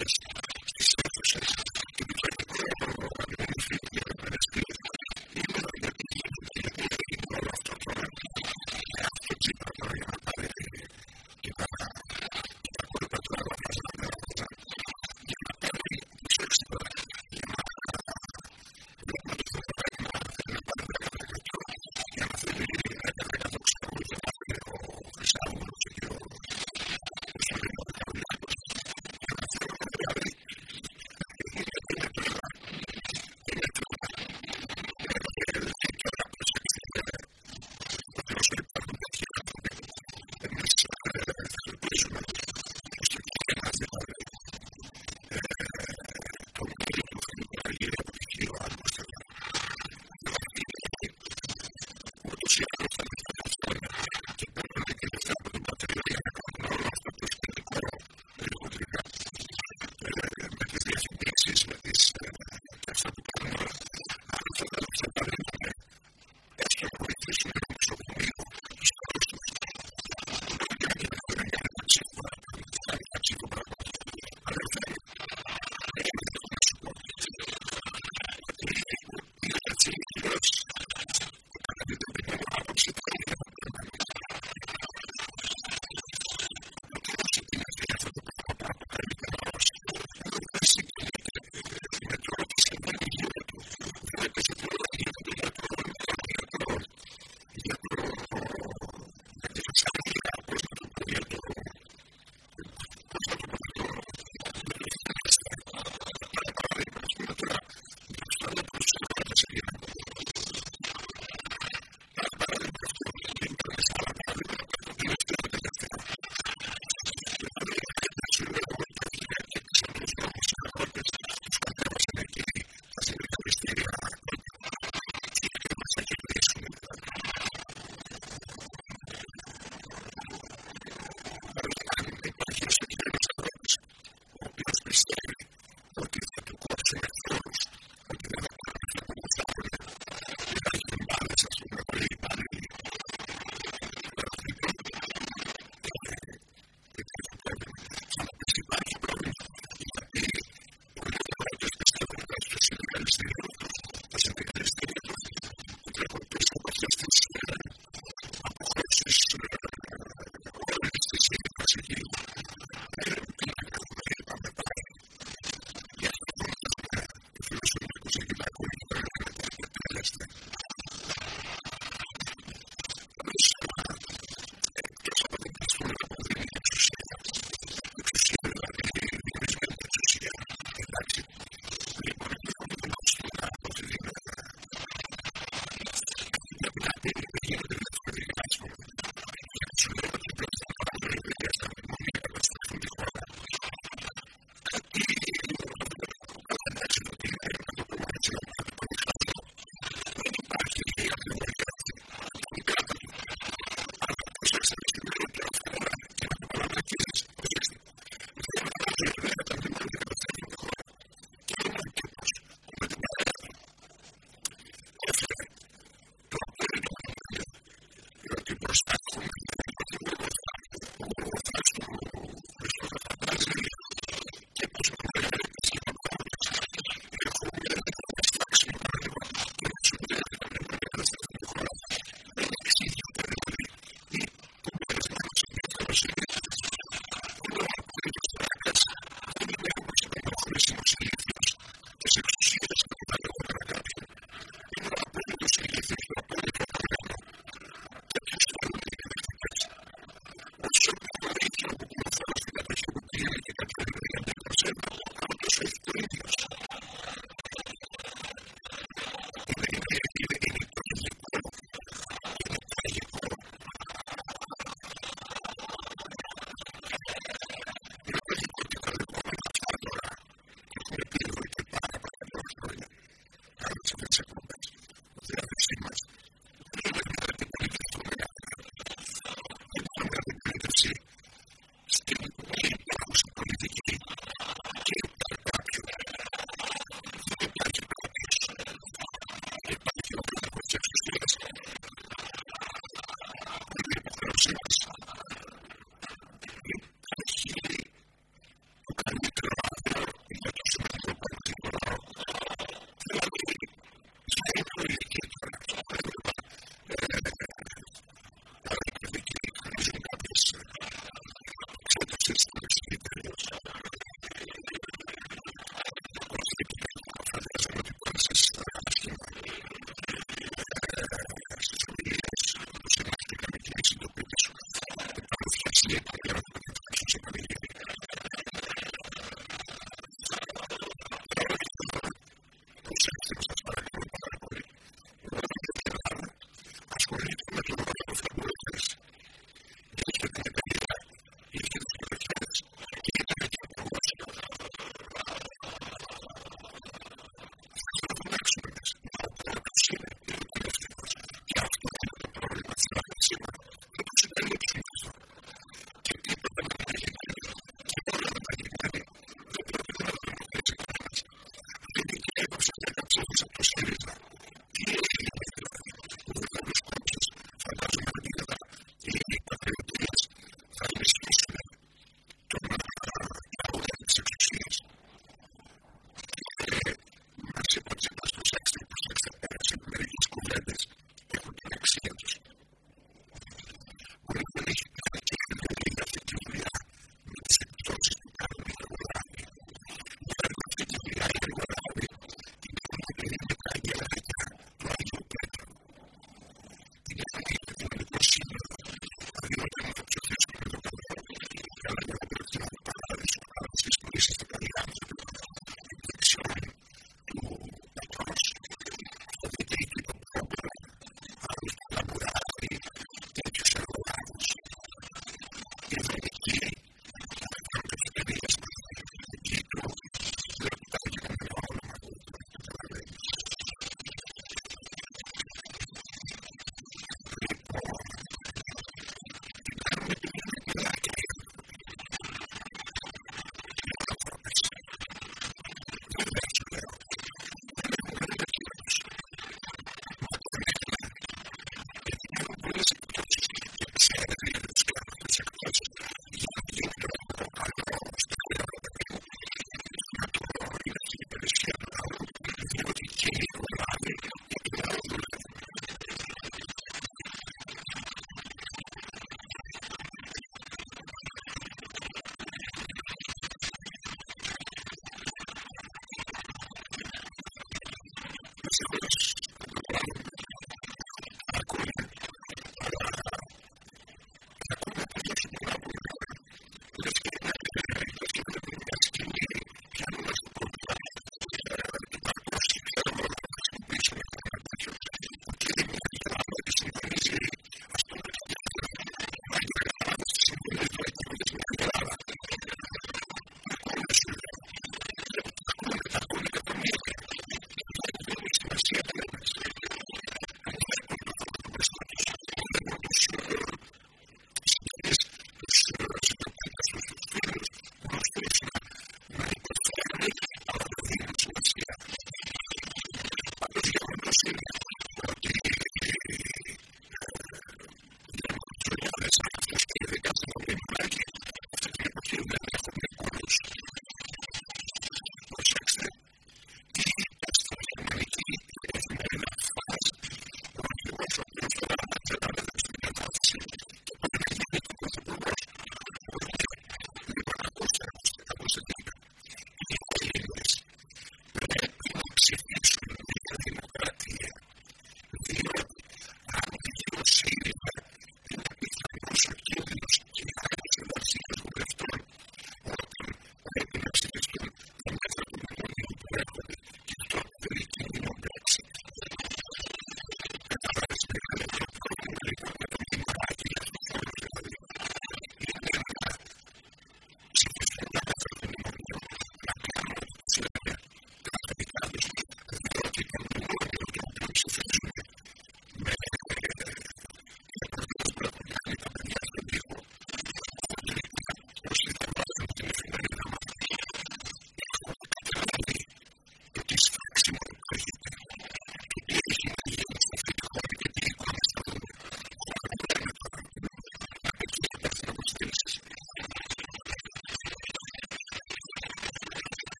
it's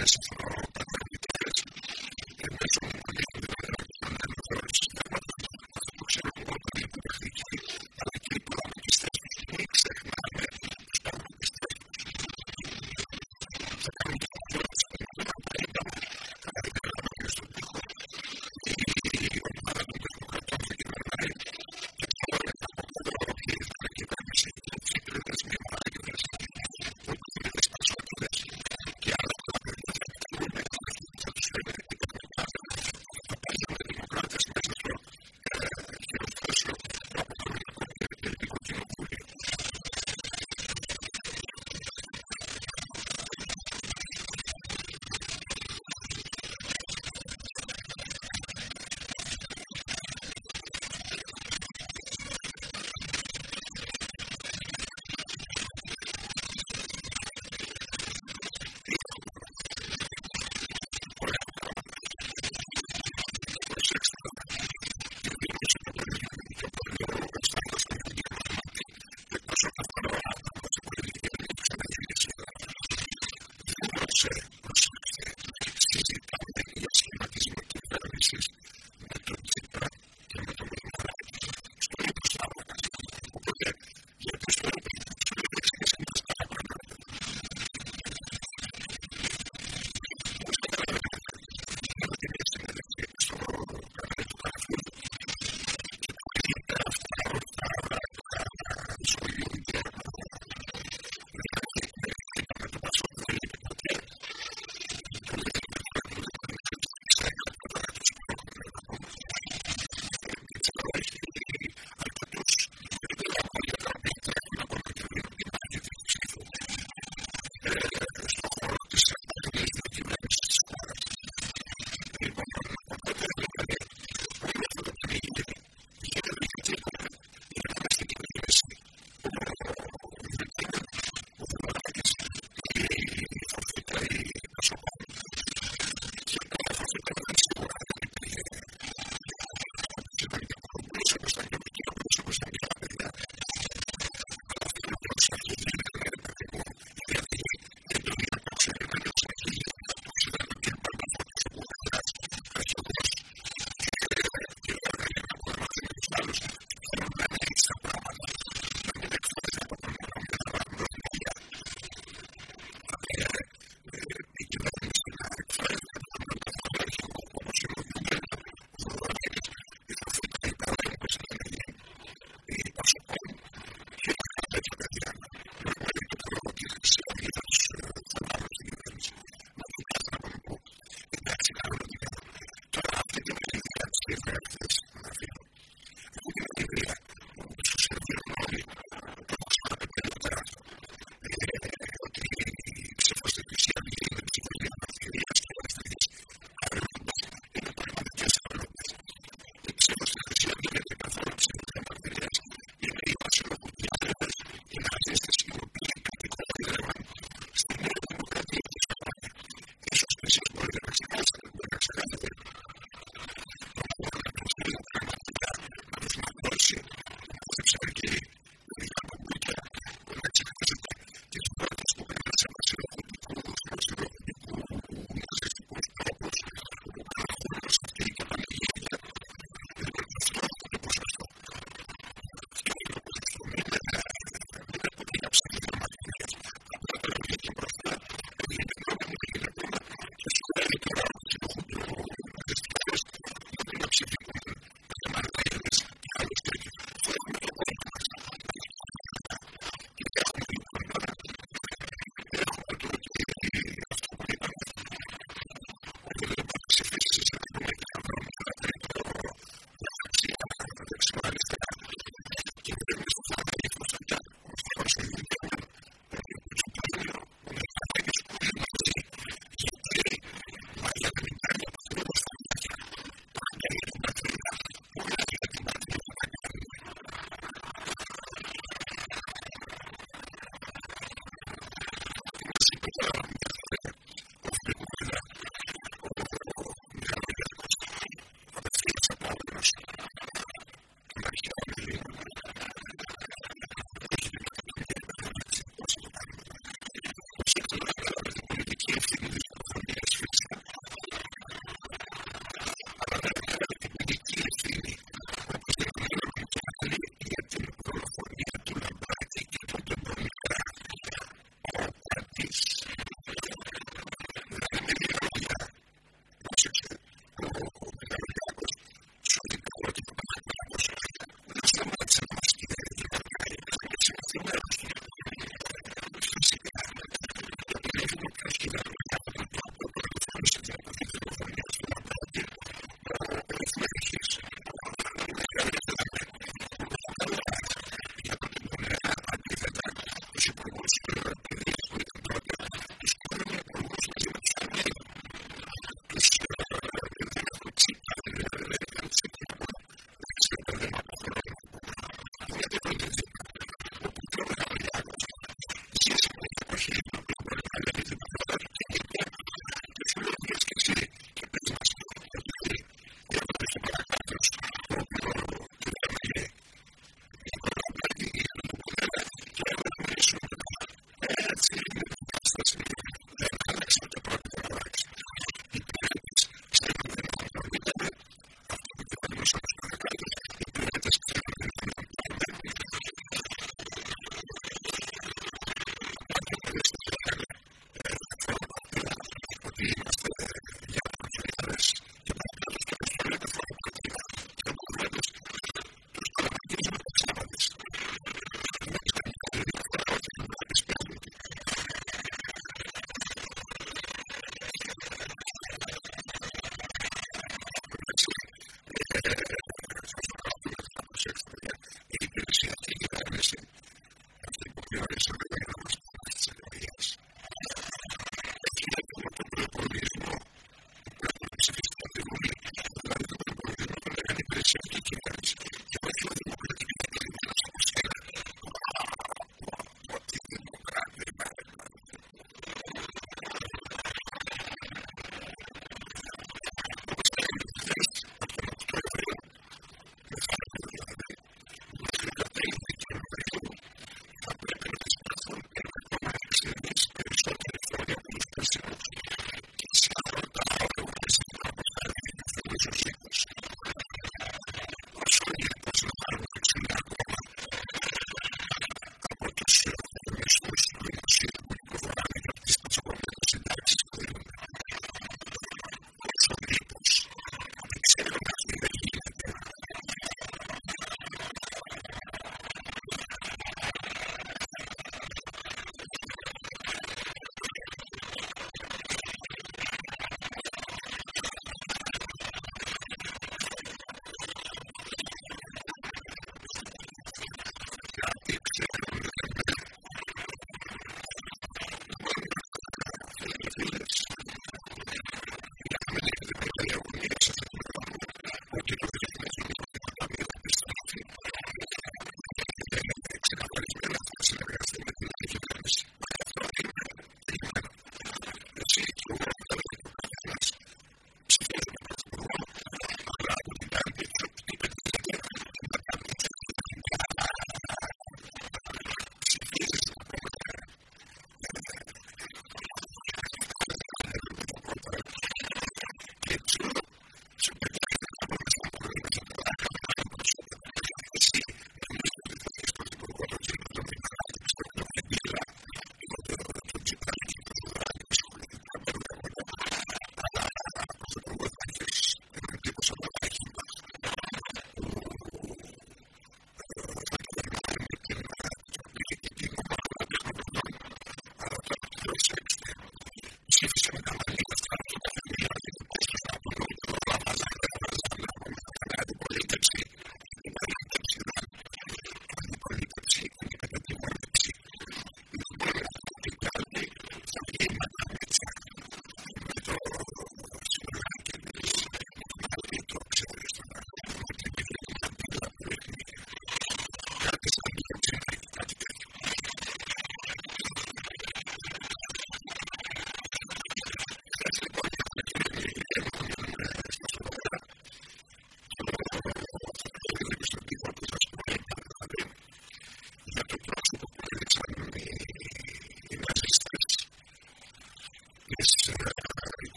This is the culture